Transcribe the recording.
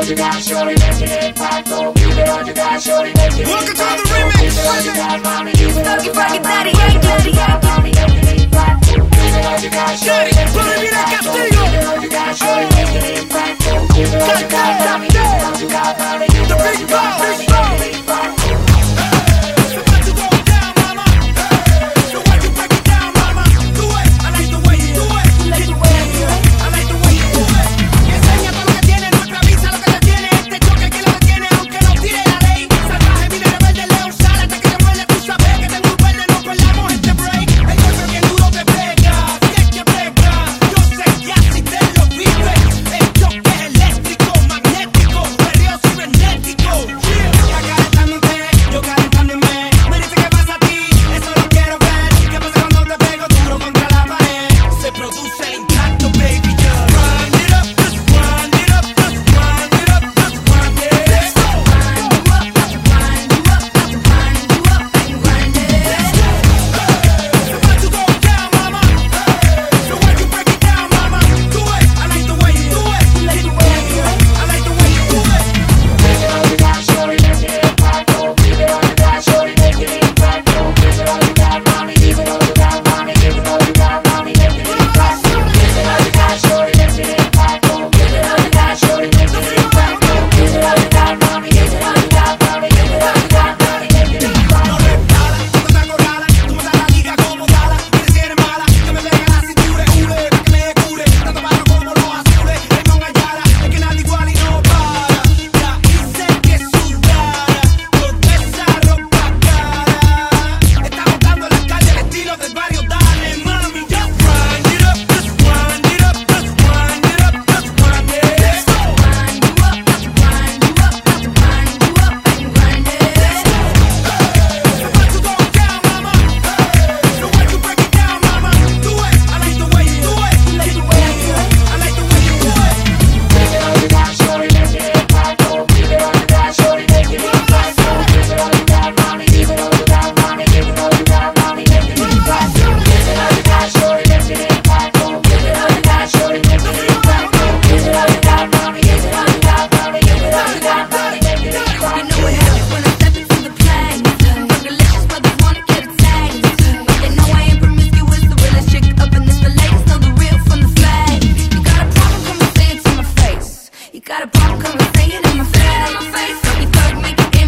Welcome to the remix. Got a problem, come and say in my face, my face. Don't be thug, make